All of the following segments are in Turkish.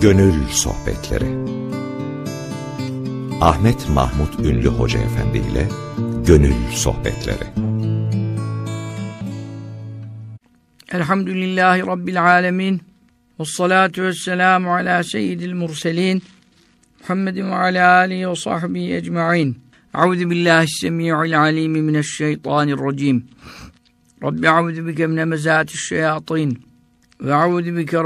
Gönül Sohbetleri. Ahmet Mahmut Ünlü Hoca Efendi ile Gönül Sohbetleri. Elhamdülillahi Rabbil Alemin. Ve salatu ve selamu ala seyyidil murselin. Muhammedin ve ala alihi ve sahbihi ecma'in. Euzu billahi semi'il alim mineşşeytanirracim. Rabbi euzu bike min hemezati'ş-şeyatin ve euzu bike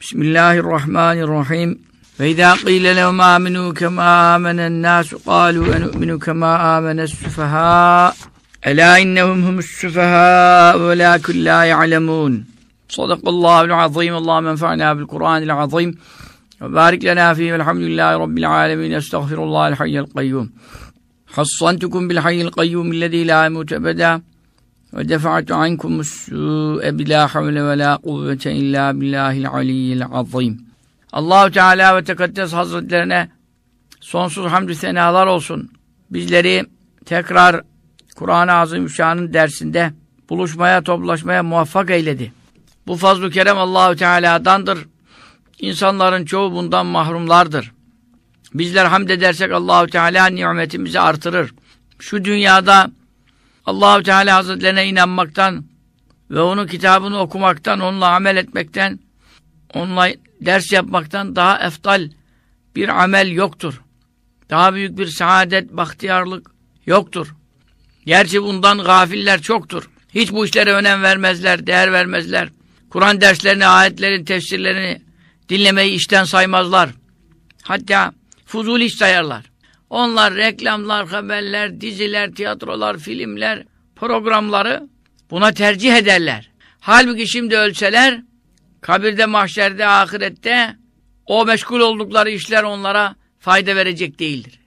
بسم الله الرحمن الرحيم. فإذا قيل لهم آمنوا كما آمن الناس قالوا أنؤمن كما آمن السفهاء. ألا إنهم هم السفهاء ولكن لا يعلمون. صدق الله العظيم. اللهم انفعنا بالقرآن العظيم. وبارك لنا فيه. والحمد لله رب العالمين. أستغفر الله الحي القيوم. حصنتكم بالحي القيوم الذي لا يموت أبدا. Ve defa'tu ankumus su'e bilâ havle ve lâ kuvvete illâ billâhil aliyyil azîm. Allahu Teala ve Tekaddes Hazretlerine sonsuz hamdü senalar olsun. Bizleri tekrar Kur'an-ı Azimüşşan'ın dersinde buluşmaya, toplaşmaya muvaffak eyledi. Bu fazl-ı kerem Allahu Teala'dandır. İnsanların çoğu bundan mahrumlardır. Bizler hamd edersek Allahu Teala nimetimizi artırır. Şu dünyada Allahu Teala Hazretlerine inanmaktan ve onun kitabını okumaktan, onunla amel etmekten, onunla ders yapmaktan daha eftal bir amel yoktur. Daha büyük bir saadet, bahtiyarlık yoktur. Gerçi bundan gafiller çoktur. Hiç bu işlere önem vermezler, değer vermezler. Kur'an derslerini, ayetlerin tefsirlerini dinlemeyi işten saymazlar. Hatta fuzul iş sayarlar. Onlar reklamlar, haberler, diziler, tiyatrolar, filmler, programları buna tercih ederler. Halbuki şimdi ölseler, kabirde, mahşerde, ahirette o meşgul oldukları işler onlara fayda verecek değildir.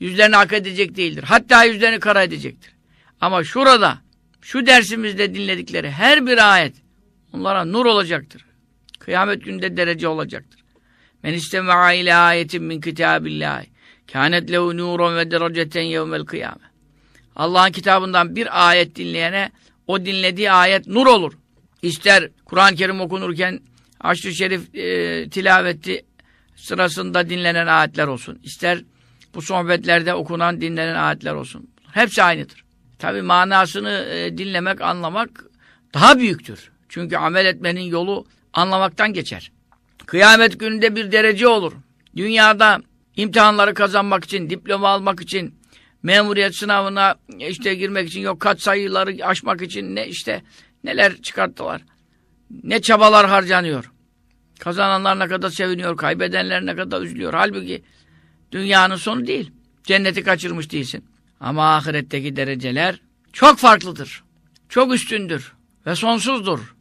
Yüzlerini hak edecek değildir. Hatta yüzlerini kara edecektir. Ama şurada, şu dersimizde dinledikleri her bir ayet onlara nur olacaktır. Kıyamet günde derece olacaktır. Men istema'a ile ayetin min kitabillahi kânet lehu nûron ve dereceten yevmel kıyame. Allah'ın kitabından bir ayet dinleyene o dinlediği ayet nur olur. İster Kur'an-ı Kerim okunurken Aşr-ı Şerif e, tilaveti sırasında dinlenen ayetler olsun. İster bu sohbetlerde okunan, dinlenen ayetler olsun. Hepsi aynıdır. Tabi manasını e, dinlemek, anlamak daha büyüktür. Çünkü amel etmenin yolu anlamaktan geçer. Kıyamet gününde bir derece olur. Dünyada imtihanları kazanmak için, diploma almak için, memuriyet sınavına işte girmek için, yok kat sayıları aşmak için ne işte neler çıkarttılar. Ne çabalar harcanıyor. Kazananlar ne kadar seviniyor, kaybedenler ne kadar üzülüyor. Halbuki dünyanın sonu değil. Cenneti kaçırmış değilsin. Ama ahiretteki dereceler çok farklıdır. Çok üstündür ve sonsuzdur.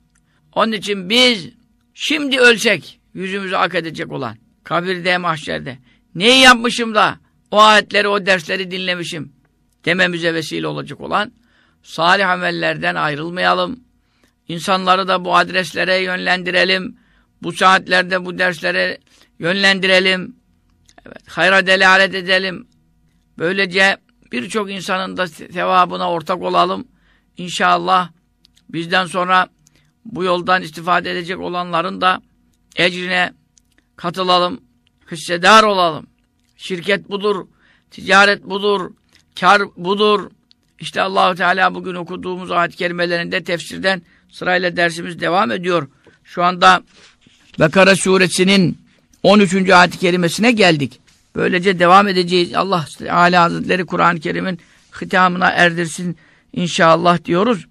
Onun için biz şimdi ölsek yüzümüzü ak edecek olan kabirde, mahşerde neyi yapmışım da o ayetleri, o dersleri dinlemişim dememize vesile olacak olan salih amellerden ayrılmayalım. İnsanları da bu adreslere yönlendirelim. Bu saatlerde bu derslere yönlendirelim. Evet, hayra delalet edelim. Böylece birçok insanın da sevabına ortak olalım. İnşallah bizden sonra bu yoldan istifade edecek olanların da ecrine katılalım, hissedar olalım. Şirket budur, ticaret budur, kar budur. İşte Allahu Teala bugün okuduğumuz ayet kelimelerinde tefsirden sırayla dersimiz devam ediyor. Şu anda Bekara suresinin 13. ayet kelimesine geldik. Böylece devam edeceğiz. Allah Teala Hazretleri Kur'an-ı Kerim'in hitamına erdirsin inşallah diyoruz.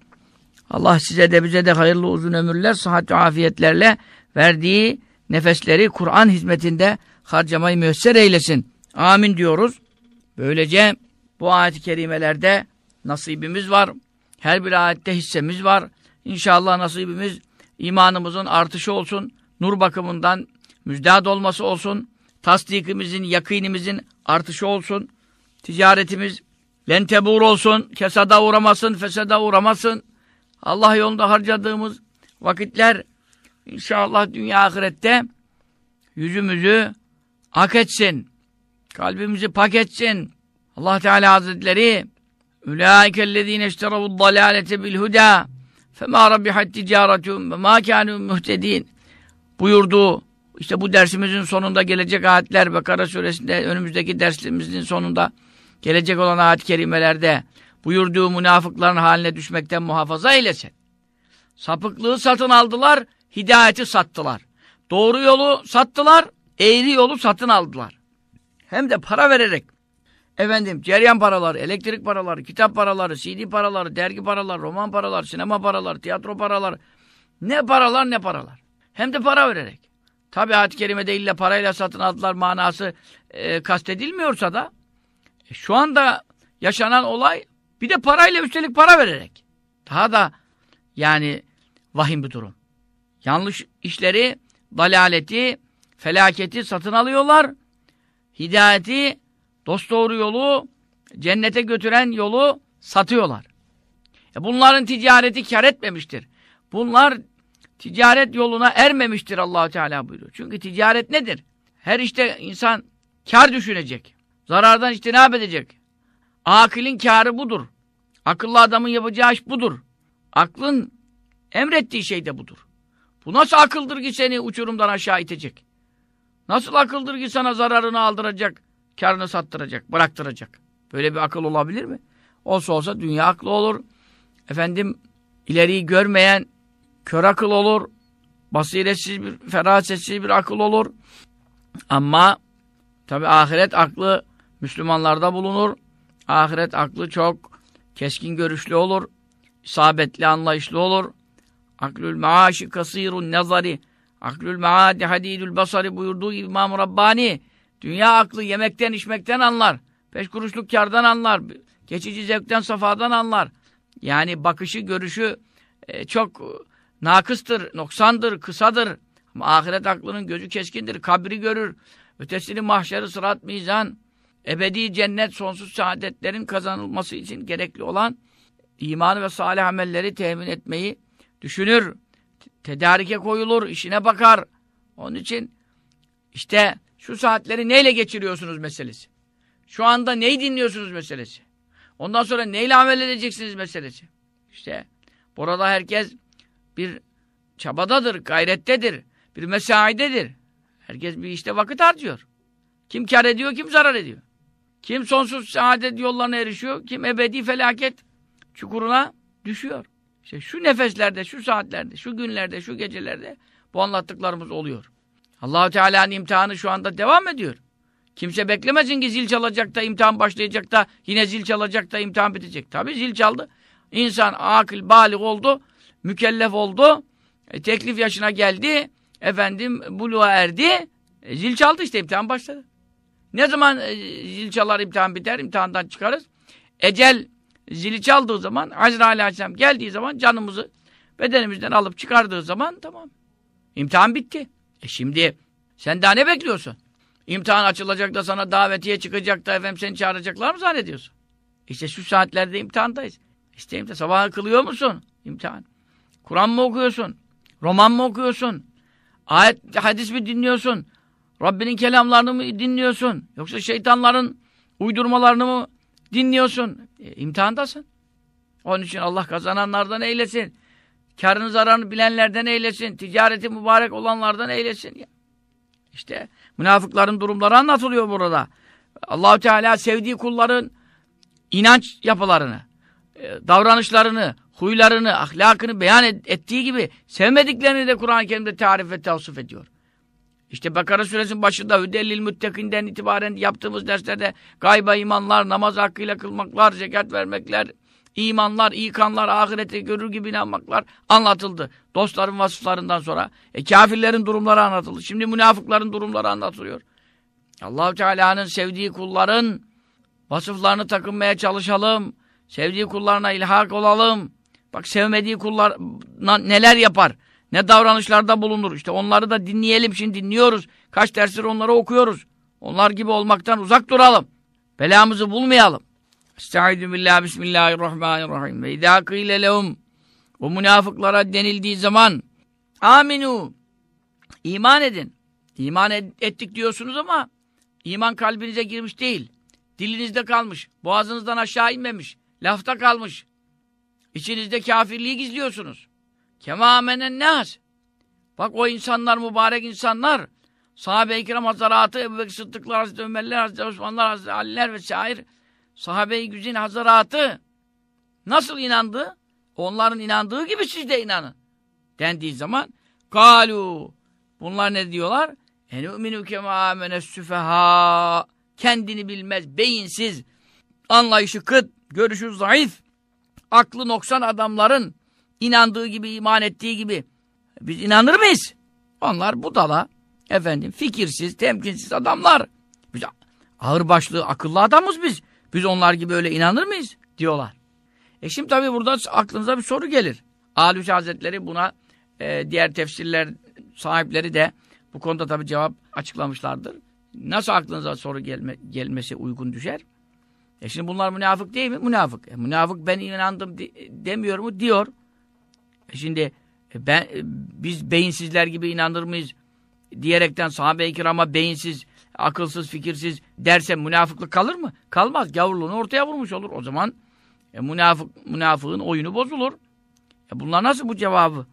Allah size de bize de hayırlı uzun ömürler, sıhhat ve afiyetlerle verdiği nefesleri Kur'an hizmetinde harcamayı müyesser eylesin. Amin diyoruz. Böylece bu ayet-i kerimelerde nasibimiz var. Her bir ayette hissemiz var. İnşallah nasibimiz imanımızın artışı olsun. Nur bakımından müjdat olması olsun. Tasdikimizin, yakinimizin artışı olsun. Ticaretimiz lentebur olsun. Kesada uğramasın, fesada uğramasın. Allah yolunda harcadığımız vakitler inşallah dünya ahirette yüzümüzü ak etsin. Kalbimizi pak etsin. Allah Teala Hazretleri Ulaikellezine işteravu'd dalalete bil huda fema rabbihat ticaretum ve ma kanu muhtedin buyurduğu işte bu dersimizin sonunda gelecek ayetler Bekara suresinde önümüzdeki dersimizin sonunda gelecek olan ayet-i kerimelerde buyurduğu münafıkların haline düşmekten muhafaza eylesin. Sapıklığı satın aldılar, hidayeti sattılar. Doğru yolu sattılar, eğri yolu satın aldılar. Hem de para vererek. Efendim ceryan paraları, elektrik paraları, kitap paraları, CD paraları, dergi paraları, roman paraları, sinema paraları, tiyatro paraları. Ne paralar ne paralar. Hem de para vererek. Tabi ayet-i kerimede illa parayla satın aldılar manası e, kastedilmiyorsa da e, şu anda yaşanan olay bir de parayla üstelik para vererek. Daha da yani vahim bir durum. Yanlış işleri, dalaleti, felaketi satın alıyorlar. Hidayeti, dosdoğru yolu, cennete götüren yolu satıyorlar. E bunların ticareti kar etmemiştir. Bunlar ticaret yoluna ermemiştir Allahu Teala buyuruyor. Çünkü ticaret nedir? Her işte insan kar düşünecek. Zarardan içtinab edecek. Akılın karı budur. Akıllı adamın yapacağı iş budur. Aklın emrettiği şey de budur. Bu nasıl akıldır ki seni uçurumdan aşağı itecek? Nasıl akıldır ki sana zararını aldıracak, karını sattıracak, bıraktıracak? Böyle bir akıl olabilir mi? Olsa olsa dünya aklı olur. Efendim ileriyi görmeyen kör akıl olur. Basiretsiz bir, ferasetsiz bir akıl olur. Ama tabi ahiret aklı Müslümanlarda bulunur. Ahiret aklı çok keskin görüşlü olur. isabetli anlayışlı olur. Aklül maaşi kasirun nazari. Aklül maadi hadidül basari buyurduğu İmam Rabbani. Dünya aklı yemekten içmekten anlar. Beş kuruşluk kardan anlar. Geçici zevkten safadan anlar. Yani bakışı, görüşü e, çok nakıstır, noksandır, kısadır. Ama ahiret aklının gözü keskindir. Kabri görür. Ötesini mahşeri, sırat, mizan, ebedi cennet, sonsuz saadetlerin kazanılması için gerekli olan imanı ve salih amelleri temin etmeyi düşünür. Tedarike koyulur, işine bakar. Onun için işte şu saatleri neyle geçiriyorsunuz meselesi. Şu anda neyi dinliyorsunuz meselesi. Ondan sonra neyle amel edeceksiniz meselesi. İşte burada herkes bir çabadadır, gayrettedir, bir mesaidedir. Herkes bir işte vakit harcıyor. Kim kar ediyor, kim zarar ediyor. Kim sonsuz saadet yollarına erişiyor, kim ebedi felaket çukuruna düşüyor. İşte şu nefeslerde, şu saatlerde, şu günlerde, şu gecelerde bu anlattıklarımız oluyor. Allahu Teala'nın imtihanı şu anda devam ediyor. Kimse beklemesin ki zil çalacak da imtihan başlayacak da yine zil çalacak da imtihan bitecek. Tabi zil çaldı. İnsan akıl, balik oldu, mükellef oldu, e, teklif yaşına geldi, efendim buluğa erdi, e, zil çaldı işte imtihan başladı. Ne zaman e, zil çalar imtihan biter, imtihandan çıkarız? Ecel zili çaldığı zaman, Azrail Aleyhisselam geldiği zaman canımızı bedenimizden alıp çıkardığı zaman tamam. İmtihan bitti. E şimdi sen daha ne bekliyorsun? İmtihan açılacak da sana davetiye çıkacak da efendim seni çağıracaklar mı zannediyorsun? İşte şu saatlerde imtihandayız. İşte imtihan. Sabahı kılıyor musun? İmtihan. Kur'an mı okuyorsun? Roman mı okuyorsun? Ayet, hadis mi dinliyorsun? Rabbinin kelamlarını mı dinliyorsun? Yoksa şeytanların uydurmalarını mı dinliyorsun? E, imtihandasın. Onun için Allah kazananlardan eylesin. Karını zararını bilenlerden eylesin. Ticareti mübarek olanlardan eylesin. İşte münafıkların durumları anlatılıyor burada. Allahü Teala sevdiği kulların inanç yapılarını, e, davranışlarını, huylarını, ahlakını beyan ettiği gibi sevmediklerini de Kur'an-ı Kerim'de tarif ve tavsif ediyor. İşte Bakara suresinin başında Hüdellil Müttakinden itibaren yaptığımız derslerde gayba imanlar, namaz hakkıyla kılmaklar, zekat vermekler, imanlar, ikanlar, ahirete görür gibi inanmaklar anlatıldı. Dostların vasıflarından sonra. E kafirlerin durumları anlatıldı. Şimdi münafıkların durumları anlatılıyor. allah Teala'nın sevdiği kulların vasıflarını takınmaya çalışalım. Sevdiği kullarına ilhak olalım. Bak sevmediği kullar neler yapar. Ne davranışlarda bulunur. İşte onları da dinleyelim. Şimdi dinliyoruz. Kaç dersler onları okuyoruz. Onlar gibi olmaktan uzak duralım. Belamızı bulmayalım. Estaizu billah bismillahirrahmanirrahim. Ve idâ kîle lehum o münafıklara denildiği zaman aminu iman edin. İman ettik diyorsunuz ama iman kalbinize girmiş değil. Dilinizde kalmış. Boğazınızdan aşağı inmemiş. Lafta kalmış. İçinizde kafirliği gizliyorsunuz. Kema amenen nas. Bak o insanlar mübarek insanlar sahabe-i kiram hazaratı, Ebu Bekir Sıddıklar, Hazreti Ömerler, Hazreti Osmanlar, Hazreti Aliler ve şair sahabe-i güzin hazaratı nasıl inandı? Onların inandığı gibi siz de inanın. Dendiği zaman galu bunlar ne diyorlar? Enü'minu kema amenes kendini bilmez, beyinsiz, anlayışı kıt, görüşü zayıf, aklı noksan adamların inandığı gibi, iman ettiği gibi biz inanır mıyız? Onlar budala, efendim fikirsiz, temkinsiz adamlar. Biz ağırbaşlı, akıllı adamız biz. Biz onlar gibi öyle inanır mıyız? Diyorlar. E şimdi tabii burada aklınıza bir soru gelir. Alüs Hazretleri buna e, diğer tefsirler sahipleri de bu konuda tabii cevap açıklamışlardır. Nasıl aklınıza soru gelme, gelmesi uygun düşer? E şimdi bunlar münafık değil mi? Münafık. E, münafık ben inandım de, demiyor mu? Diyor. Şimdi e, ben e, biz beyinsizler gibi inanır mıyız? Diyerekten sahabe-i kirama beyinsiz, akılsız, fikirsiz derse münafıklık kalır mı? Kalmaz. Gavurluğunu ortaya vurmuş olur. O zaman e, münafık, münafığın oyunu bozulur. E, bunlar nasıl bu cevabı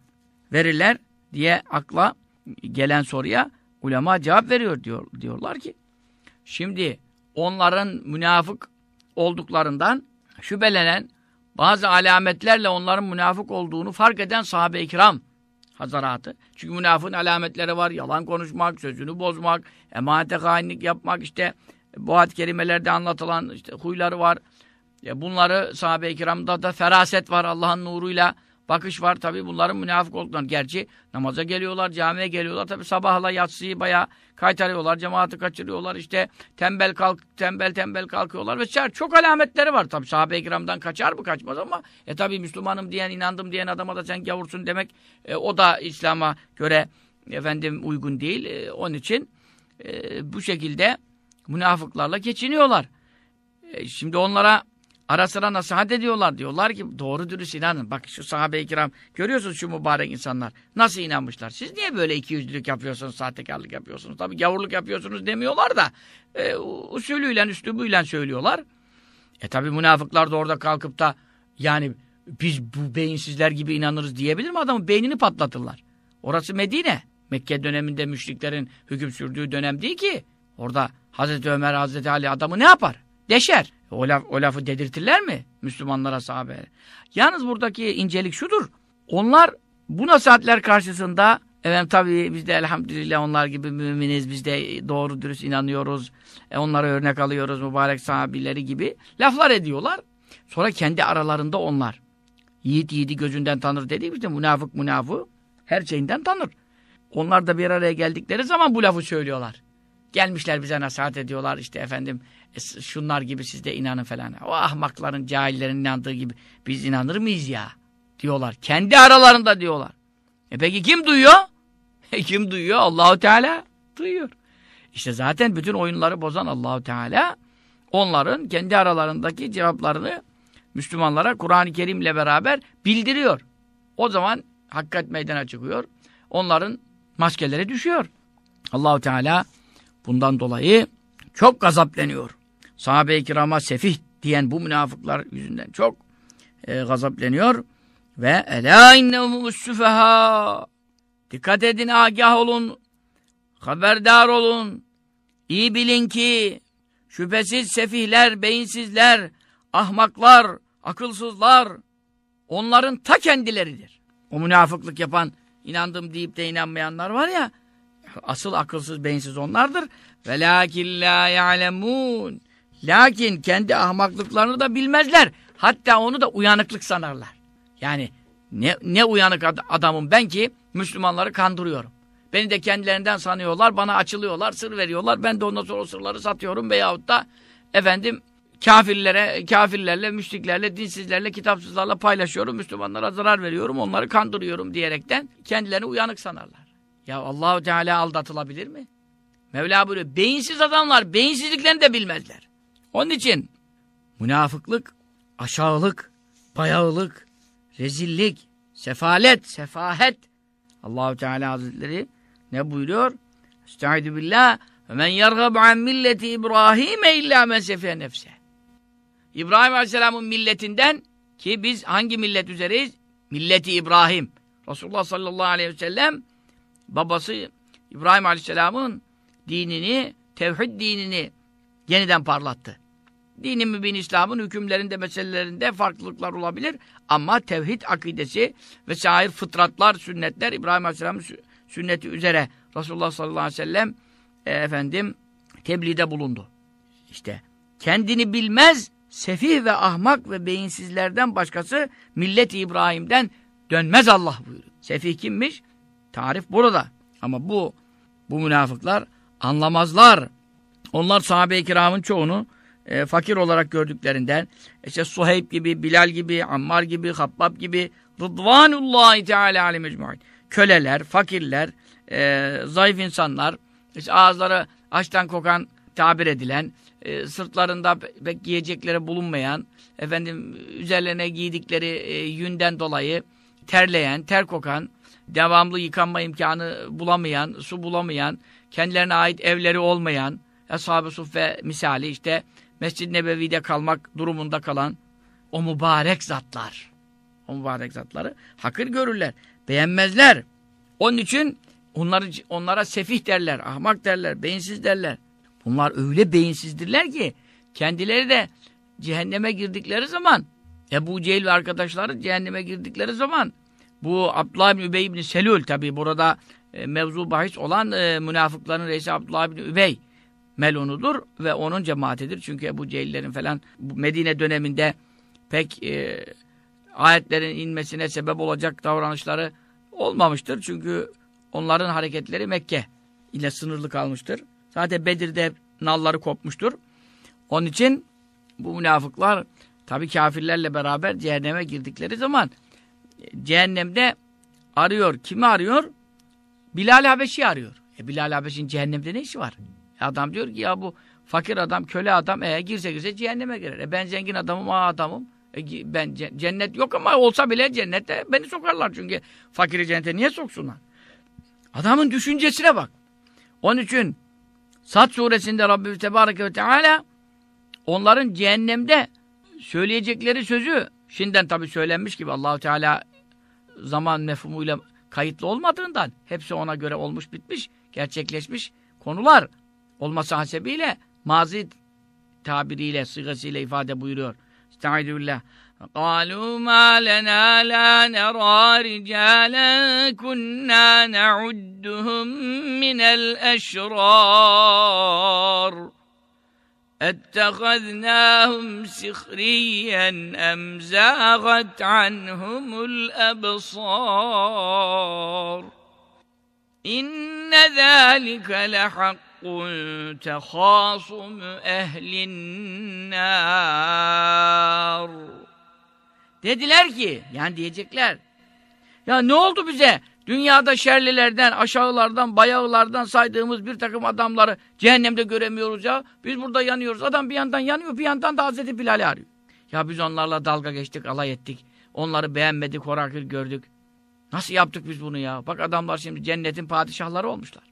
verirler diye akla gelen soruya ulema cevap veriyor diyor, diyorlar ki şimdi onların münafık olduklarından şüphelenen bazı alametlerle onların münafık olduğunu fark eden sahabe-i kiram hazaratı. Çünkü münafığın alametleri var. Yalan konuşmak, sözünü bozmak, emanete hainlik yapmak, işte bu ad kelimelerde anlatılan işte huyları var. Ya bunları sahabe-i kiramda da feraset var Allah'ın nuruyla bakış var. Tabi bunların münafık olduklarını. Gerçi namaza geliyorlar, camiye geliyorlar. Tabi sabahla yatsıyı bayağı kaytarıyorlar, cemaati kaçırıyorlar. İşte tembel kalk, tembel tembel kalkıyorlar ve çok alametleri var. Tabi sahabe-i kiramdan kaçar mı kaçmaz ama e tabi Müslümanım diyen, inandım diyen adama da sen gavursun demek e, o da İslam'a göre efendim uygun değil. E, onun için e, bu şekilde münafıklarla geçiniyorlar. E, şimdi onlara Ara sıra nasihat ediyorlar. Diyorlar ki doğru dürüst inanın. Bak şu sahabe-i kiram görüyorsunuz şu mübarek insanlar. Nasıl inanmışlar? Siz niye böyle iki yüzlülük yapıyorsunuz, sahtekarlık yapıyorsunuz? Tabii gavurluk yapıyorsunuz demiyorlar da e, usulüyle, üslubuyla söylüyorlar. E tabi münafıklar da orada kalkıp da yani biz bu beyinsizler gibi inanırız diyebilir mi? Adamın beynini patlatırlar. Orası Medine. Mekke döneminde müşriklerin hüküm sürdüğü dönem değil ki. Orada Hazreti Ömer, Hazreti Ali adamı ne yapar? Deşer. O, laf, o lafı dedirtirler mi Müslümanlara sahabe? Yalnız buradaki incelik şudur. Onlar bu nasihatler karşısında evet tabii biz de elhamdülillah onlar gibi müminiz. Biz de doğru dürüst inanıyoruz. E, onlara örnek alıyoruz mübarek sahabileri gibi. Laflar ediyorlar. Sonra kendi aralarında onlar. Yiğit yiğidi gözünden tanır dediğim işte münafık münafığı her şeyinden tanır. Onlar da bir araya geldikleri zaman bu lafı söylüyorlar. Gelmişler bize nasihat ediyorlar işte efendim e, şunlar gibi siz de inanın falan. O ahmakların, cahillerin inandığı gibi biz inanır mıyız ya? Diyorlar. Kendi aralarında diyorlar. E peki kim duyuyor? E kim duyuyor? Allahu Teala duyuyor. İşte zaten bütün oyunları bozan Allahu Teala onların kendi aralarındaki cevaplarını Müslümanlara Kur'an-ı Kerim'le beraber bildiriyor. O zaman hakikat meydana çıkıyor. Onların maskeleri düşüyor. Allahu Teala bundan dolayı çok gazapleniyor sahabe-i kirama sefih diyen bu münafıklar yüzünden çok e, gazapleniyor. Ve elâ innehumus süfehâ Dikkat edin, agah olun, haberdar olun. İyi bilin ki şüphesiz sefihler, beyinsizler, ahmaklar, akılsızlar onların ta kendileridir. O münafıklık yapan, inandım deyip de inanmayanlar var ya, asıl akılsız, beyinsiz onlardır. وَلَاكِنْ لَا يَعْلَمُونَ Lakin kendi ahmaklıklarını da bilmezler. Hatta onu da uyanıklık sanarlar. Yani ne, ne uyanık ad adamım ben ki Müslümanları kandırıyorum. Beni de kendilerinden sanıyorlar, bana açılıyorlar, sır veriyorlar. Ben de ondan sonra o sırları satıyorum veyahut da efendim kafirlere, kafirlerle, müşriklerle, dinsizlerle, kitapsızlarla paylaşıyorum. Müslümanlara zarar veriyorum, onları kandırıyorum diyerekten kendilerini uyanık sanarlar. Ya Allahu Teala aldatılabilir mi? Mevla buyuruyor. Beyinsiz adamlar beyinsizliklerini de bilmezler. Onun için münafıklık, aşağılık, bayağılık, rezillik, sefalet, sefahet. Allahu Teala Hazretleri ne buyuruyor? Estaizu billah men yergab an milleti İbrahim illa men sefiye nefse. İbrahim Aleyhisselam'ın milletinden ki biz hangi millet üzereyiz? Milleti İbrahim. Resulullah sallallahu aleyhi ve sellem babası İbrahim Aleyhisselam'ın dinini, tevhid dinini yeniden parlattı. Dini mübin İslam'ın hükümlerinde, meselelerinde farklılıklar olabilir. Ama tevhid akidesi ve şair fıtratlar, sünnetler İbrahim Aleyhisselam'ın sünneti üzere Resulullah sallallahu aleyhi ve sellem e, efendim tebliğde bulundu. İşte kendini bilmez, sefih ve ahmak ve beyinsizlerden başkası millet İbrahim'den dönmez Allah buyuruyor. Sefih kimmiş? Tarif burada. Ama bu bu münafıklar anlamazlar. Onlar sahabe-i kiramın çoğunu e, fakir olarak gördüklerinden işte Suheyb gibi, Bilal gibi, Ammar gibi, Habbab gibi Rıdvanullahi Teala aleyhi mecmu'in. Köleler, fakirler, e, zayıf insanlar, işte ağızları açtan kokan tabir edilen, e, sırtlarında pek giyecekleri bulunmayan, efendim üzerlerine giydikleri e, yünden dolayı terleyen, ter kokan, devamlı yıkanma imkanı bulamayan, su bulamayan, kendilerine ait evleri olmayan, Ashab-ı Suffe misali işte Mescid-i Nebevi'de kalmak durumunda kalan o mübarek zatlar. O mübarek zatları hakir görürler. Beğenmezler. Onun için onları, onlara sefih derler, ahmak derler, beyinsiz derler. Bunlar öyle beyinsizdirler ki kendileri de cehenneme girdikleri zaman Ebu Cehil ve arkadaşları cehenneme girdikleri zaman bu Abdullah bin Übey bin Selül tabi burada e, mevzu bahis olan e, münafıkların reisi Abdullah bin Übey melunudur ve onun cemaatidir. Çünkü Ebu Cehillerin falan Medine döneminde pek e, ayetlerin inmesine sebep olacak davranışları olmamıştır. Çünkü onların hareketleri Mekke ile sınırlı kalmıştır. Zaten Bedir'de nalları kopmuştur. Onun için bu münafıklar tabi kafirlerle beraber cehenneme girdikleri zaman cehennemde arıyor. Kimi arıyor? Bilal Habeşi arıyor. E Bilal Habeşi'nin cehennemde ne işi var? E adam diyor ki ya bu fakir adam, köle adam e girse girse cehenneme girer. E ben zengin adamım, a adamım. E ben cennet yok ama olsa bile cennette beni sokarlar çünkü fakiri cennete niye soksunlar? Adamın düşüncesine bak. Onun için Sad suresinde Rabbimiz Tebareke ve Teala onların cehennemde söyleyecekleri sözü şimdiden tabi söylenmiş gibi Allahu Teala zaman mefhumuyla kayıtlı olmadığından hepsi ona göre olmuş bitmiş, gerçekleşmiş konular olması hasebiyle mazi tabiriyle, sıgasıyla ifade buyuruyor. Estaizu billah. قالوا ما لنا لا نرى رجالا كنا نعدهم من الأشرار اتخذناهم سخريا أم زاغت عنهم الأبصار إن ذلك لحق تخاصم أهل النار Dediler ki, yani diyecekler, ya ne oldu bize? Dünyada şerlilerden, aşağılardan, bayağılardan saydığımız bir takım adamları cehennemde göremiyoruz ya. Biz burada yanıyoruz. Adam bir yandan yanıyor, bir yandan da Hazreti Bilal'i arıyor. Ya biz onlarla dalga geçtik, alay ettik. Onları beğenmedik, horakir gördük. Nasıl yaptık biz bunu ya? Bak adamlar şimdi cennetin padişahları olmuşlar.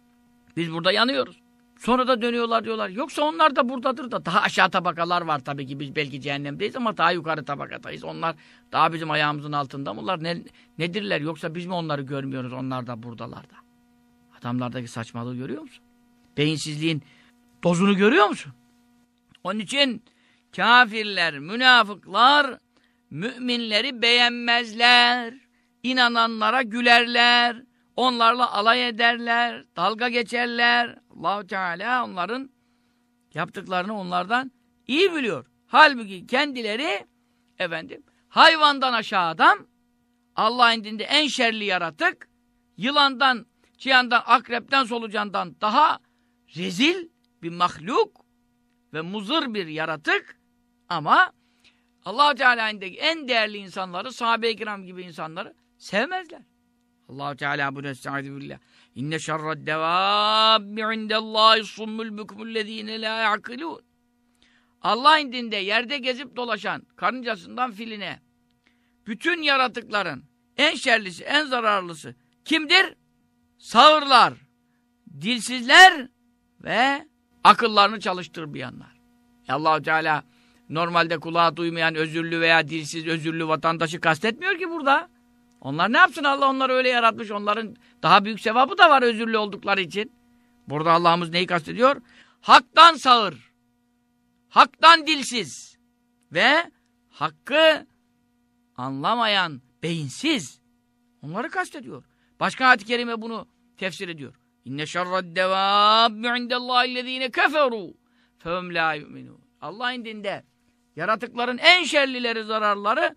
Biz burada yanıyoruz. Sonra da dönüyorlar diyorlar. Yoksa onlar da buradadır da. Daha aşağı tabakalar var tabii ki. Biz belki cehennemdeyiz ama daha yukarı tabakadayız. Onlar daha bizim ayağımızın altında mı? Onlar ne, nedirler? Yoksa biz mi onları görmüyoruz? Onlar da buradalar da. Adamlardaki saçmalığı görüyor musun? Beyinsizliğin dozunu görüyor musun? Onun için kafirler, münafıklar müminleri beğenmezler. İnananlara gülerler. Onlarla alay ederler, dalga geçerler. Allahu Teala onların yaptıklarını onlardan iyi biliyor. Halbuki kendileri efendim hayvandan aşağı adam, Allah indinde en şerli yaratık, yılandan, çıyandan, akrepten, solucandan daha rezil bir mahluk ve muzır bir yaratık ama Allah Teala'ndaki en değerli insanları, sahabe-i kiram gibi insanları sevmezler. Allah Teala bu nestaizu billah. İnne şerred devabbi indellahi summul bükmüllezine la ya'kilun. Allah indinde yerde gezip dolaşan karıncasından filine bütün yaratıkların en şerlisi, en zararlısı kimdir? Sağırlar, dilsizler ve akıllarını çalıştırmayanlar. allah Teala normalde kulağı duymayan özürlü veya dilsiz özürlü vatandaşı kastetmiyor ki burada. Onlar ne yapsın Allah onları öyle yaratmış. Onların daha büyük sevabı da var özürlü oldukları için. Burada Allah'ımız neyi kastediyor? Haktan sağır, haktan dilsiz ve hakkı anlamayan, beyinsiz. Onları kastediyor. Başka ayet-i kerime bunu tefsir ediyor. İnne şerred devâbbi indellâhillezîne keferû fehum lâ yu'minûn. Allah indinde yaratıkların en şerlileri, zararları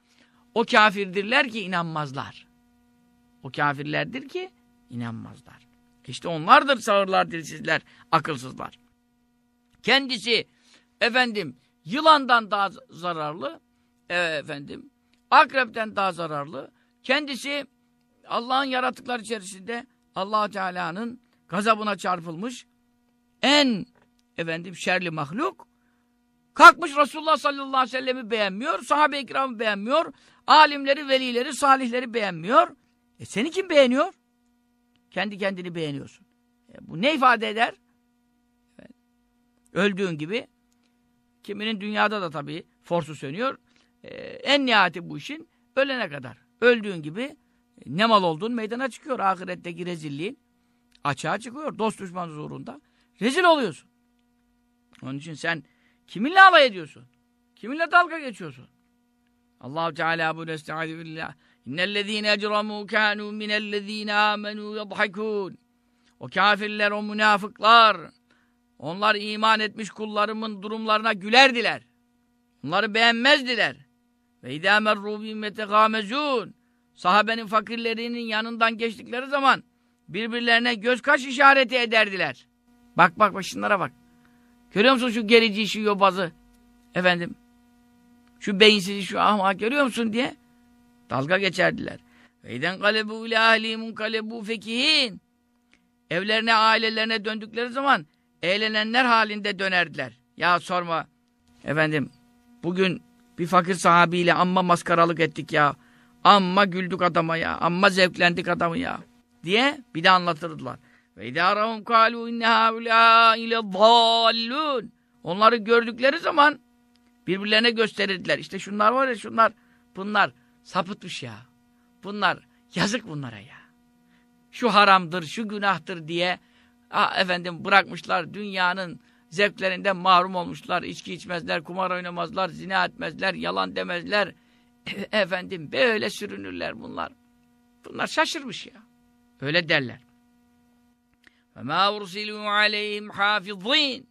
o kafirdirler ki inanmazlar. O kafirlerdir ki inanmazlar. İşte onlardır sağırlar, dilsizler, akılsızlar. Kendisi efendim yılandan daha zararlı, e, efendim akrepten daha zararlı. Kendisi Allah'ın yaratıkları içerisinde allah Teala'nın gazabına çarpılmış en efendim şerli mahluk kalkmış Resulullah sallallahu aleyhi ve sellem'i beğenmiyor, sahabe-i kiramı beğenmiyor, alimleri, velileri, salihleri beğenmiyor. E seni kim beğeniyor? Kendi kendini beğeniyorsun. E bu ne ifade eder? Öldüğün gibi kiminin dünyada da tabii forsu sönüyor. E, en nihayeti bu işin ölene kadar. Öldüğün gibi ne mal olduğun meydana çıkıyor. Ahiretteki rezilliğin açığa çıkıyor. Dost düşman zorunda. Rezil oluyorsun. Onun için sen kiminle alay ediyorsun? Kiminle dalga geçiyorsun? Allah Teala bu nestaizu billah. İnnellezîne ecramû kânû minellezîne âmenû yadhakûn. O kafirler, o münafıklar, onlar iman etmiş kullarımın durumlarına gülerdiler. Onları beğenmezdiler. Ve idâ merrû bihim yetegâmezûn. Sahabenin fakirlerinin yanından geçtikleri zaman birbirlerine göz kaş işareti ederdiler. Bak bak bak şunlara bak. Görüyor musun şu gerici, şu yobazı? Efendim, şu beyinsizi, şu ahmak görüyor musun diye dalga geçerdiler. Veyden kalebu ile ahlimun kalebu fekihin. Evlerine, ailelerine döndükleri zaman eğlenenler halinde dönerdiler. Ya sorma. Efendim, bugün bir fakir sahabiyle amma maskaralık ettik ya. Amma güldük adama ya. Amma zevklendik adamı ya. Diye bir de anlatırdılar. Ve idârahum kâlû inne hâulâ. Onları gördükleri zaman birbirlerine gösterirdiler. İşte şunlar var ya şunlar, bunlar sapıtmış ya. Bunlar, yazık bunlara ya. Şu haramdır, şu günahtır diye ah, efendim bırakmışlar dünyanın zevklerinden mahrum olmuşlar. İçki içmezler, kumar oynamazlar, zina etmezler, yalan demezler. efendim böyle sürünürler bunlar. Bunlar şaşırmış ya. Öyle derler. Ve mâ ursilû aleyhim hafizîn.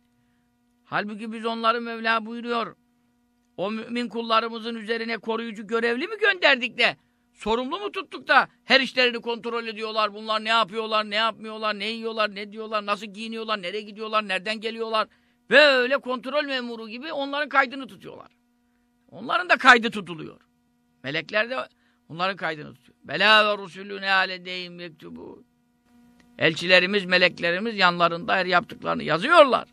Halbuki biz onları Mevla buyuruyor. O mümin kullarımızın üzerine koruyucu görevli mi gönderdik de sorumlu mu tuttuk da her işlerini kontrol ediyorlar. Bunlar ne yapıyorlar, ne yapmıyorlar, ne yiyorlar, ne diyorlar, nasıl giyiniyorlar, nereye gidiyorlar, nereden geliyorlar. Böyle kontrol memuru gibi onların kaydını tutuyorlar. Onların da kaydı tutuluyor. Melekler de onların kaydını tutuyor. Bela ve rusulüne aledeyim mektubun. Elçilerimiz, meleklerimiz yanlarında her yaptıklarını yazıyorlar.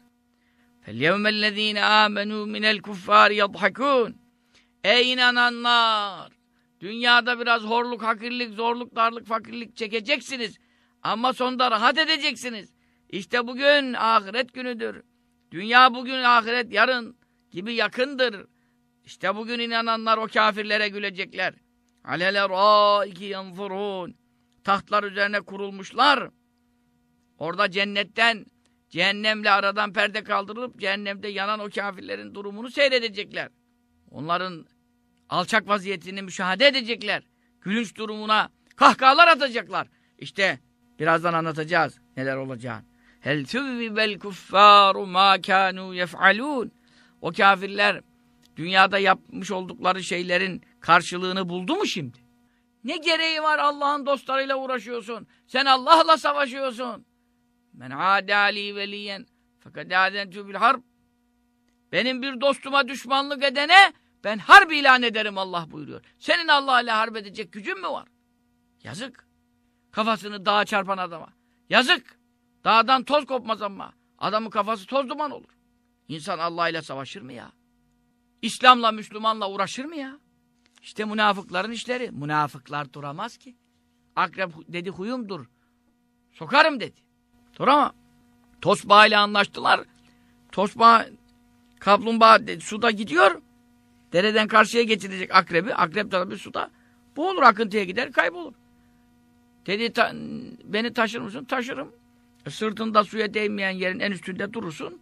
فَالْيَوْمَ الَّذ۪ينَ آمَنُوا مِنَ الْكُفَّارِ يَضْحَكُونَ Ey inananlar! Dünyada biraz horluk, hakirlik, zorluk, darlık, fakirlik çekeceksiniz. Ama sonunda rahat edeceksiniz. İşte bugün ahiret günüdür. Dünya bugün, ahiret yarın gibi yakındır. İşte bugün inananlar o kafirlere gülecekler. Alele râiki yanfurûn. Tahtlar üzerine kurulmuşlar. Orada cennetten, cehennemle aradan perde kaldırılıp cehennemde yanan o kafirlerin durumunu seyredecekler. Onların alçak vaziyetini müşahede edecekler. Gülünç durumuna kahkahalar atacaklar. İşte birazdan anlatacağız neler olacağını. Hel tüvvibel kuffaru ma kanu yef'alun. O kafirler dünyada yapmış oldukları şeylerin karşılığını buldu mu şimdi? Ne gereği var Allah'ın dostlarıyla uğraşıyorsun? Sen Allah'la savaşıyorsun. Men adali veliyen fakat adentu bil harb. Benim bir dostuma düşmanlık edene ben harp ilan ederim Allah buyuruyor. Senin Allah ile harp edecek gücün mü var? Yazık. Kafasını dağa çarpan adama. Yazık. Dağdan toz kopmaz ama. Adamın kafası toz duman olur. İnsan Allah ile savaşır mı ya? İslam'la, Müslüman'la uğraşır mı ya? İşte münafıkların işleri. Münafıklar duramaz ki. Akrep dedi huyumdur. Sokarım dedi. Duramam. Tosbağa ile anlaştılar. Tosbağa, kaplumbağa suda gidiyor. Dereden karşıya geçirecek akrebi. Akrep tabi suda. Bu olur akıntıya gider kaybolur. Dedi ta, beni taşır mısın? Taşırım. E, sırtında suya değmeyen yerin en üstünde durursun.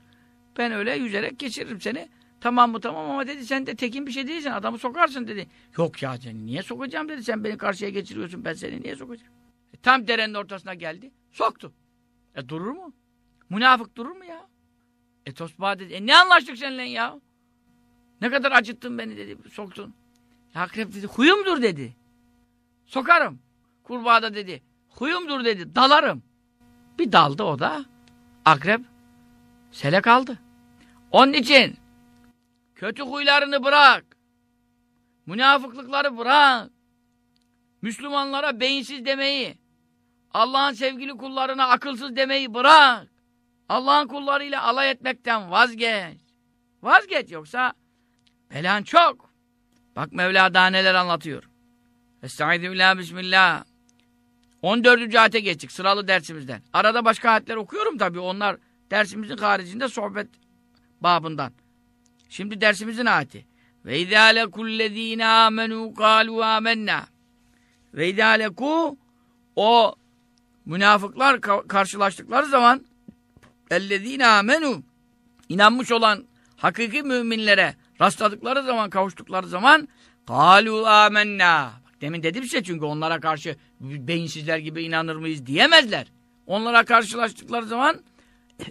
Ben öyle yüzerek geçiririm seni. Tamam mı tamam ama dedi sen de tekin bir şey değilsin adamı sokarsın dedi. Yok ya seni niye sokacağım dedi sen beni karşıya geçiriyorsun ben seni niye sokacağım. E, tam derenin ortasına geldi soktu. E durur mu? Münafık durur mu ya? E Tosba dedi e ne anlaştık seninle ya? Ne kadar acıttın beni dedi soktun. E, akrep dedi huyumdur dedi. Sokarım. Kurbağa da dedi huyumdur dedi dalarım. Bir daldı o da akrep sele kaldı. Onun için Kötü huylarını bırak. Münafıklıkları bırak. Müslümanlara beyinsiz demeyi, Allah'ın sevgili kullarına akılsız demeyi bırak. Allah'ın kullarıyla alay etmekten vazgeç. Vazgeç yoksa belan çok. Bak Mevla daha neler anlatıyor. Estaizu bismillah. 14. ayete geçtik sıralı dersimizden. Arada başka ayetler okuyorum tabii onlar dersimizin haricinde sohbet babından. Şimdi dersimizin ayeti. Ve izâ lekullezîne âmenû kâlû âmennâ. Ve izâ o münafıklar karşılaştıkları zaman ellezîne âmenû inanmış olan hakiki müminlere rastladıkları zaman, kavuştukları zaman kâlû âmennâ. Demin dedim size çünkü onlara karşı beyinsizler gibi inanır mıyız diyemezler. Onlara karşılaştıkları zaman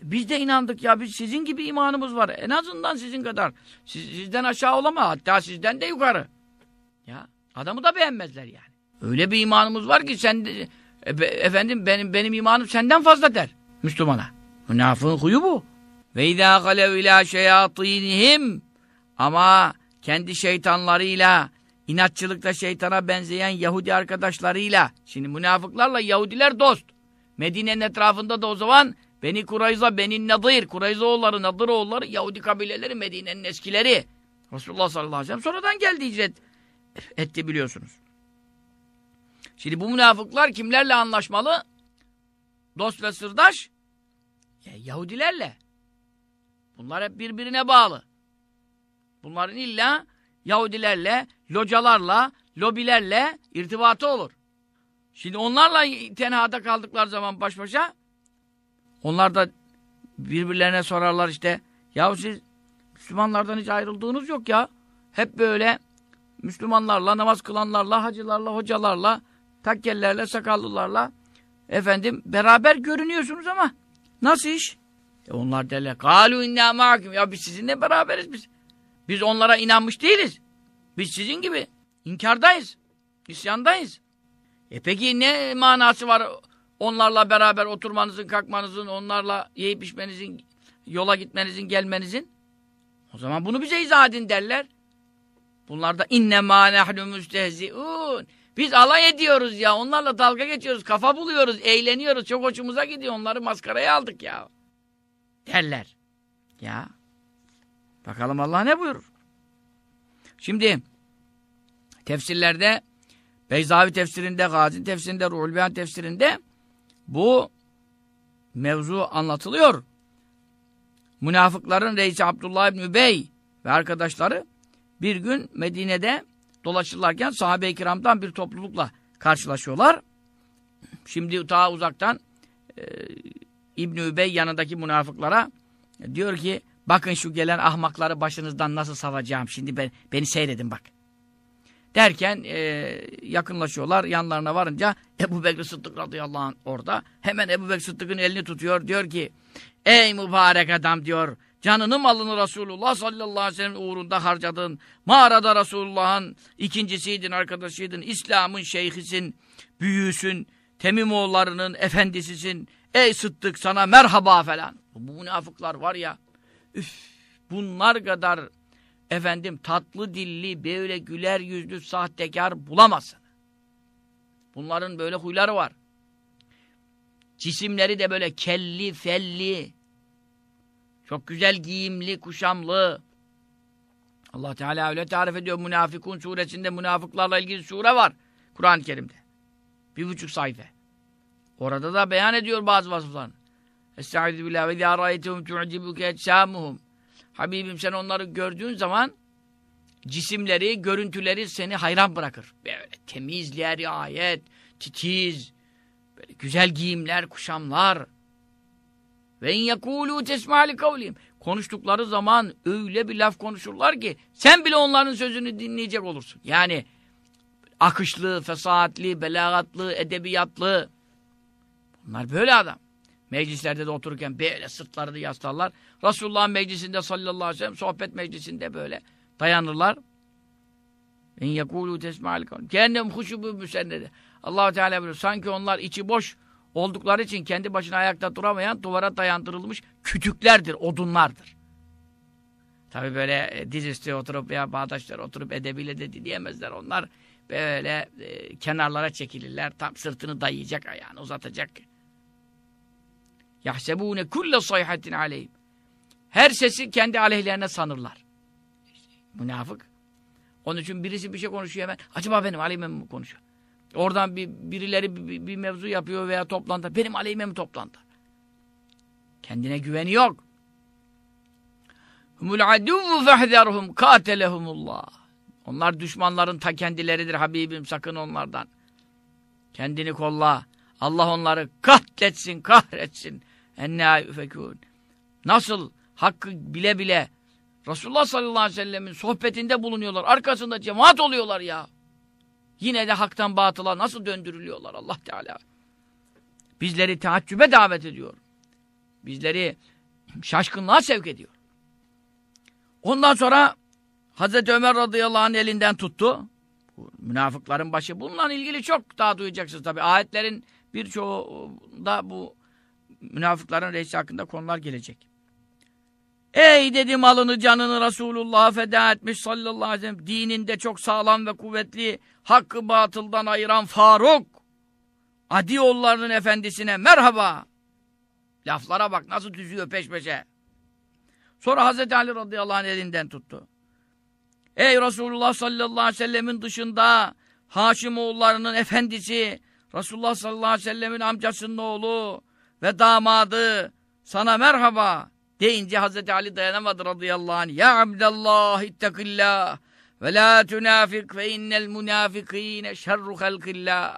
biz de inandık ya biz sizin gibi imanımız var. En azından sizin kadar. Siz, sizden aşağı olamaz. Hatta sizden de yukarı. Ya adamı da beğenmezler yani. Öyle bir imanımız var ki sen de, e, efendim benim benim imanım senden fazla der Müslümana. Münafığın huyu bu. Ve izâ galev ilâ şeyâtînihim ama kendi şeytanlarıyla inatçılıkta şeytana benzeyen Yahudi arkadaşlarıyla şimdi münafıklarla Yahudiler dost. Medine'nin etrafında da o zaman Beni Kurayza, Beni Nadir, Kurayza oğulları, Nadir oğulları, Yahudi kabileleri, Medine'nin eskileri. Resulullah sallallahu aleyhi ve sellem sonradan geldi hicret etti biliyorsunuz. Şimdi bu münafıklar kimlerle anlaşmalı? Dost ve sırdaş? Ya, Yahudilerle. Bunlar hep birbirine bağlı. Bunların illa Yahudilerle, localarla, lobilerle irtibatı olur. Şimdi onlarla tenhada kaldıkları zaman baş başa onlar da birbirlerine sorarlar işte. Ya siz Müslümanlardan hiç ayrıldığınız yok ya. Hep böyle Müslümanlarla, namaz kılanlarla, hacılarla, hocalarla, takkellerle, sakallılarla efendim beraber görünüyorsunuz ama nasıl iş? E onlar derler. Kalu inna ma'akum. Ya biz sizinle beraberiz biz. Biz onlara inanmış değiliz. Biz sizin gibi inkardayız. İsyandayız. E peki ne manası var Onlarla beraber oturmanızın, kalkmanızın, onlarla yiyip içmenizin, yola gitmenizin, gelmenizin. O zaman bunu bize izah edin derler. Bunlar da inne ma nahnu müstehzi'un. Biz alay ediyoruz ya. Onlarla dalga geçiyoruz. Kafa buluyoruz. Eğleniyoruz. Çok hoşumuza gidiyor. Onları maskaraya aldık ya. Derler. Ya. Bakalım Allah ne buyurur. Şimdi tefsirlerde Beyzavi tefsirinde, Gazi tefsirinde, Ruhul tefsirinde bu mevzu anlatılıyor. Münafıkların reisi Abdullah İbni Bey ve arkadaşları bir gün Medine'de dolaşırlarken sahabe-i kiramdan bir toplulukla karşılaşıyorlar. Şimdi daha uzaktan e, İbn-i Übey yanındaki münafıklara e, diyor ki bakın şu gelen ahmakları başınızdan nasıl savacağım şimdi ben, beni seyredin bak. Derken e, yakınlaşıyorlar. Yanlarına varınca Ebu Bekir Sıddık radıyallahu anh orada. Hemen Ebu Bekir Sıddık'ın elini tutuyor. Diyor ki ey mübarek adam diyor. Canını malını Resulullah sallallahu aleyhi ve sellem uğrunda harcadın. Mağarada Resulullah'ın ikincisiydin, arkadaşıydın. İslam'ın şeyhisin, büyüsün. Temimoğullarının efendisisin. Ey Sıddık sana merhaba falan. Bu münafıklar var ya. Üf, bunlar kadar efendim tatlı dilli, böyle güler yüzlü sahtekar bulamazsın. Bunların böyle huyları var. Cisimleri de böyle kelli, felli, çok güzel giyimli, kuşamlı. Allah Teala öyle tarif ediyor Münafikun suresinde münafıklarla ilgili sure var Kur'an-ı Kerim'de. Bir buçuk sayfa. Orada da beyan ediyor bazı vasıflarını. Estaizu billah ve zâ râyetehum tu'cibuke etsâmuhum Habibim sen onları gördüğün zaman cisimleri, görüntüleri seni hayran bırakır. Böyle temizler, ayet, titiz, böyle güzel giyimler, kuşamlar. Ve in yekulu tesmali kavlihim. Konuştukları zaman öyle bir laf konuşurlar ki sen bile onların sözünü dinleyecek olursun. Yani akışlı, fesahatli, belagatlı, edebiyatlı. Bunlar böyle adam. Meclislerde de otururken böyle sırtlarını yaslarlar. Resulullah'ın meclisinde sallallahu aleyhi ve sellem sohbet meclisinde böyle dayanırlar. En yekulu tesma'al kavm. Kendim huşubu müsennede. Allah Teala buyuruyor. Sanki onlar içi boş oldukları için kendi başına ayakta duramayan duvara dayandırılmış kütüklerdir, odunlardır. Tabi böyle e, dizüstü oturup ya bağdaşlar oturup edebiyle de dinleyemezler. Onlar böyle e, kenarlara çekilirler. Tam sırtını dayayacak, ayağını uzatacak. Yahsebune kulle sayhatin aleyhim. Her sesi kendi aleyhlerine sanırlar. Münafık. Onun için birisi bir şey konuşuyor hemen. Acaba benim aleyhime mi konuşuyor? Oradan bir, birileri bir, bir mevzu yapıyor veya toplantı. Benim aleyhime mi toplantı? Kendine güveni yok. Humul aduvvu fehzerhum katelehumullah. Onlar düşmanların ta kendileridir Habibim sakın onlardan. Kendini kolla. Allah onları kahretsin, kahretsin. Yufekûn. Nasıl hakkı bile bile Resulullah sallallahu aleyhi ve sellemin sohbetinde bulunuyorlar. Arkasında cemaat oluyorlar ya. Yine de haktan batıla nasıl döndürülüyorlar Allah Teala. Bizleri teaccübe davet ediyor. Bizleri şaşkınlığa sevk ediyor. Ondan sonra Hazreti Ömer radıyallahu anh elinden tuttu. Münafıkların başı. Bununla ilgili çok daha duyacaksınız tabi. Ayetlerin birçoğunda bu münafıkların reisi hakkında konular gelecek. Ey dedi malını canını Resulullah'a feda etmiş sallallahu aleyhi ve sellem. Dininde çok sağlam ve kuvvetli, hakkı batıldan ayıran Faruk. Adi yollarının efendisine merhaba. Laflara bak nasıl düzüyor peş peşe. Sonra Hazreti Ali radıyallahu anh elinden tuttu. Ey Resulullah sallallahu aleyhi ve sellemin dışında Haşimoğullarının efendisi Resulullah sallallahu aleyhi ve sellemin amcasının oğlu ve damadı sana merhaba deyince Hazreti Ali dayanamadı radıyallahu anh. Ya Abdallah ittakillah ve la tunafik ve innel munafikine şerru halkillah.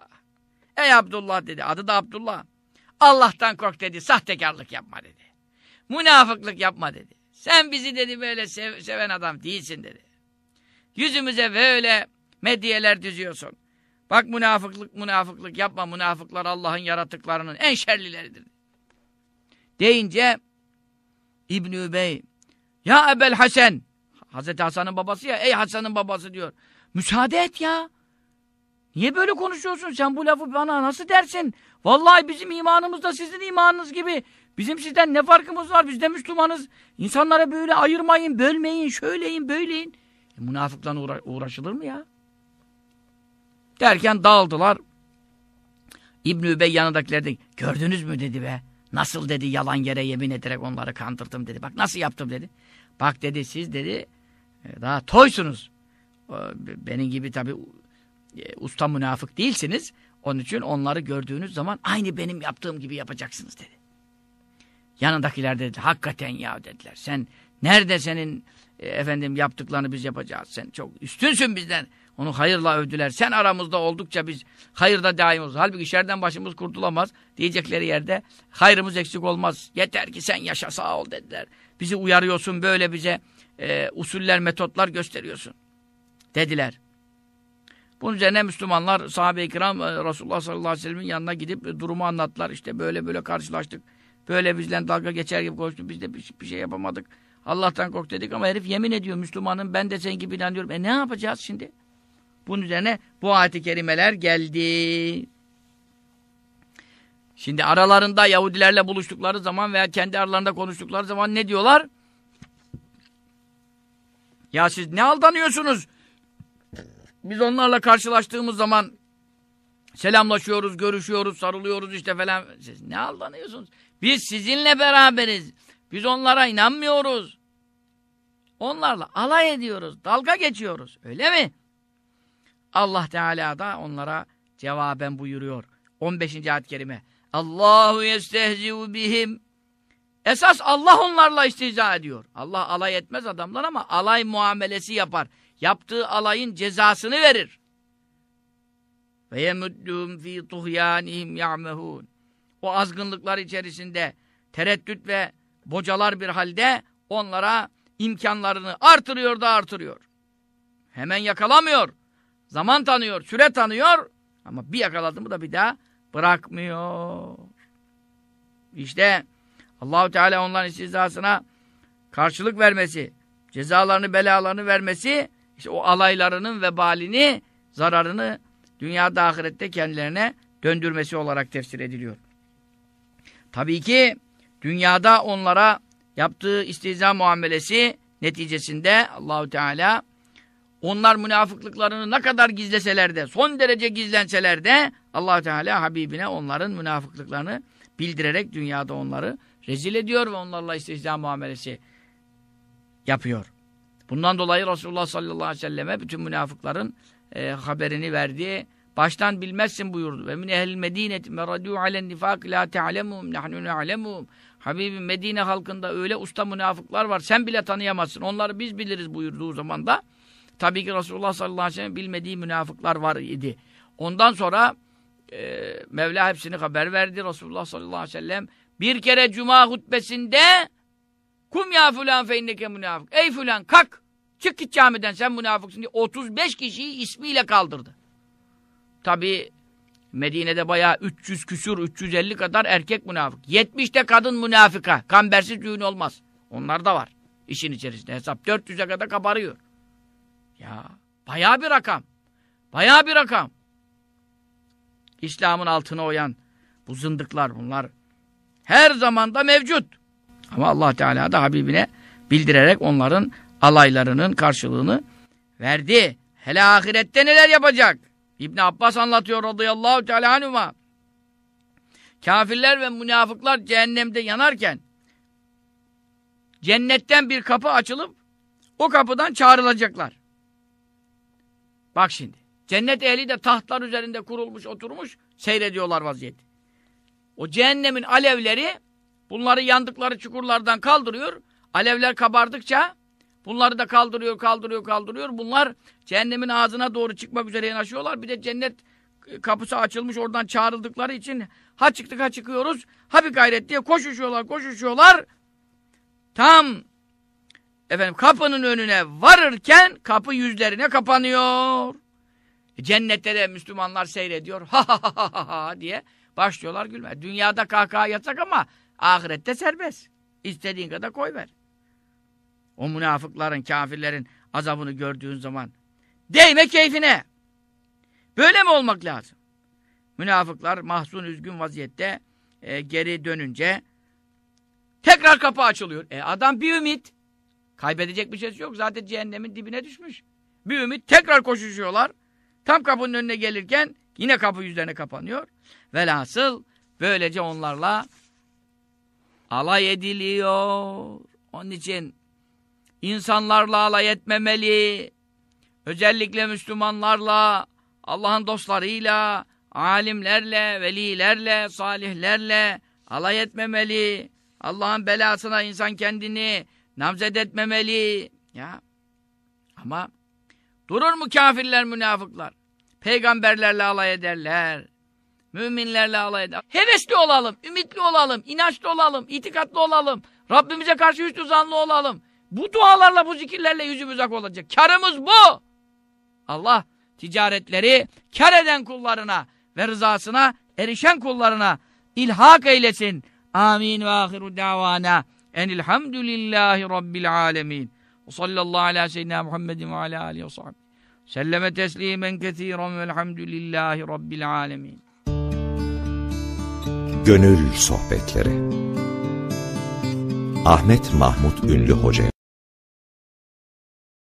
Ey Abdullah dedi. Adı da Abdullah. Allah'tan kork dedi. Sahtekarlık yapma dedi. Münafıklık yapma dedi. Sen bizi dedi böyle sev seven adam değilsin dedi. Yüzümüze böyle medyeler düzüyorsun. Bak münafıklık münafıklık yapma. Münafıklar Allah'ın yaratıklarının en şerlileridir. Deyince İbn Übey ya Ebel Hasan Hazreti Hasan'ın babası ya ey Hasan'ın babası diyor. Müsaade et ya. Niye böyle konuşuyorsun? Sen bu lafı bana nasıl dersin? Vallahi bizim imanımız da sizin imanınız gibi. Bizim sizden ne farkımız var? Biz de Müslümanız. İnsanlara böyle ayırmayın, bölmeyin, şöyleyin, böyleyin. E, münafıkla uğra uğraşılır mı ya? Derken dağıldılar. İbn-i Übey yanındakiler de gördünüz mü dedi be. Nasıl dedi yalan yere yemin ederek onları kandırdım dedi. Bak nasıl yaptım dedi. Bak dedi siz dedi e, daha toysunuz. Benim gibi tabi e, usta münafık değilsiniz. Onun için onları gördüğünüz zaman aynı benim yaptığım gibi yapacaksınız dedi. Yanındakiler dedi hakikaten ya dediler. Sen nerede senin e, efendim yaptıklarını biz yapacağız. Sen çok üstünsün bizden. Onu hayırla övdüler. Sen aramızda oldukça biz hayırda daimimiz. Halbuki şerden başımız kurtulamaz. Diyecekleri yerde hayrımız eksik olmaz. Yeter ki sen yaşa sağ ol dediler. Bizi uyarıyorsun böyle bize e, usuller, metotlar gösteriyorsun. Dediler. Bunun üzerine Müslümanlar sahabe-i kiram e, Resulullah sallallahu aleyhi ve sellem'in yanına gidip e, durumu anlattılar. İşte böyle böyle karşılaştık. Böyle bizden dalga geçer gibi konuştu. Biz de bir, şey yapamadık. Allah'tan kork dedik ama herif yemin ediyor Müslümanın ben de senin gibi inanıyorum. E ne yapacağız şimdi? Bunun üzerine bu ayet-i kerimeler geldi. Şimdi aralarında Yahudilerle buluştukları zaman veya kendi aralarında konuştukları zaman ne diyorlar? Ya siz ne aldanıyorsunuz? Biz onlarla karşılaştığımız zaman selamlaşıyoruz, görüşüyoruz, sarılıyoruz işte falan. Siz ne aldanıyorsunuz? Biz sizinle beraberiz. Biz onlara inanmıyoruz. Onlarla alay ediyoruz, dalga geçiyoruz. Öyle mi? Allah Teala da onlara cevaben buyuruyor. 15. ayet-i kerime. Allahu yestehzi'u bihim. Esas Allah onlarla istihza ediyor. Allah alay etmez adamlar ama alay muamelesi yapar. Yaptığı alayın cezasını verir. Ve yemuddûm fî tuhyanihim ya'mehûn. O azgınlıklar içerisinde tereddüt ve bocalar bir halde onlara imkanlarını artırıyor da artırıyor. Hemen yakalamıyor. Zaman tanıyor, süre tanıyor ama bir yakaladı mı da bir daha bırakmıyor. İşte Allahu Teala onların istihzasına karşılık vermesi, cezalarını, belalarını vermesi, işte o alaylarının vebalini, zararını dünyada ahirette kendilerine döndürmesi olarak tefsir ediliyor. Tabii ki dünyada onlara yaptığı istihza muamelesi neticesinde Allahu Teala onlar münafıklıklarını ne kadar gizleseler de, son derece gizlenseler de allah Teala Habibine onların münafıklıklarını bildirerek dünyada onları rezil ediyor ve onlarla istihza muamelesi yapıyor. Bundan dolayı Resulullah sallallahu aleyhi ve selleme bütün münafıkların e, haberini verdi. Baştan bilmezsin buyurdu. Ve min ehl medineti meradu alen nifak la ta'lemum nahnu na'lemum. Habibim Medine halkında öyle usta münafıklar var. Sen bile tanıyamazsın. Onları biz biliriz buyurduğu zaman da tabii ki Resulullah sallallahu aleyhi ve sellem bilmediği münafıklar var idi. Ondan sonra e, Mevla hepsini haber verdi. Resulullah sallallahu aleyhi ve sellem bir kere cuma hutbesinde kum ya fulan fe inneke münafık. Ey fulan kalk çık git camiden sen münafıksın diye 35 kişiyi ismiyle kaldırdı. Tabi Medine'de bayağı 300 küsur 350 kadar erkek münafık. 70 de kadın münafıka. Kambersiz düğün olmaz. Onlar da var. işin içerisinde hesap 400'e kadar kabarıyor. Ya bayağı bir rakam. Bayağı bir rakam. İslam'ın altına oyan bu zındıklar bunlar her zamanda mevcut. Ama Allah Teala da Habibine bildirerek onların alaylarının karşılığını verdi. Hele ahirette neler yapacak? İbn Abbas anlatıyor radıyallahu teala anhuma. Kafirler ve münafıklar cehennemde yanarken cennetten bir kapı açılıp o kapıdan çağrılacaklar. Bak şimdi. Cennet ehli de tahtlar üzerinde kurulmuş, oturmuş, seyrediyorlar vaziyeti. O cehennemin alevleri bunları yandıkları çukurlardan kaldırıyor. Alevler kabardıkça bunları da kaldırıyor, kaldırıyor, kaldırıyor. Bunlar cehennemin ağzına doğru çıkmak üzere yanaşıyorlar. Bir de cennet kapısı açılmış oradan çağrıldıkları için ha çıktık ha çıkıyoruz. Ha bir gayret diye koşuşuyorlar, koşuşuyorlar. Tam efendim kapının önüne varırken kapı yüzlerine kapanıyor. E, cennette de Müslümanlar seyrediyor. Ha ha ha ha ha diye başlıyorlar gülmeye. Dünyada kahkaha yasak ama ahirette serbest. İstediğin kadar koy ver. O münafıkların, kafirlerin azabını gördüğün zaman değme keyfine. Böyle mi olmak lazım? Münafıklar mahzun, üzgün vaziyette e, geri dönünce tekrar kapı açılıyor. E adam bir ümit. Kaybedecek bir şey yok. Zaten cehennemin dibine düşmüş. Bir ümit tekrar koşuşuyorlar. Tam kapının önüne gelirken yine kapı yüzlerine kapanıyor. Velhasıl böylece onlarla alay ediliyor. Onun için insanlarla alay etmemeli. Özellikle Müslümanlarla, Allah'ın dostlarıyla, alimlerle, velilerle, salihlerle alay etmemeli. Allah'ın belasına insan kendini namzet etmemeli. Ya. Ama durur mu kafirler, münafıklar? Peygamberlerle alay ederler. Müminlerle alay eder. Hevesli olalım, ümitli olalım, inançlı olalım, itikatlı olalım. Rabbimize karşı hüsnü zanlı olalım. Bu dualarla, bu zikirlerle yüzümüz ak olacak. Karımız bu. Allah ticaretleri kar eden kullarına ve rızasına erişen kullarına ilhak eylesin. Amin ve ahiru davana. Enilhamdülillahi Rabbil alemin. Ve sallallahu ala seyyidina Muhammedin ve ala alihi ve sahbihi. Selleme teslimen kethiren velhamdülillahi Rabbil alemin. Gönül Sohbetleri Ahmet Mahmut Ünlü Hoca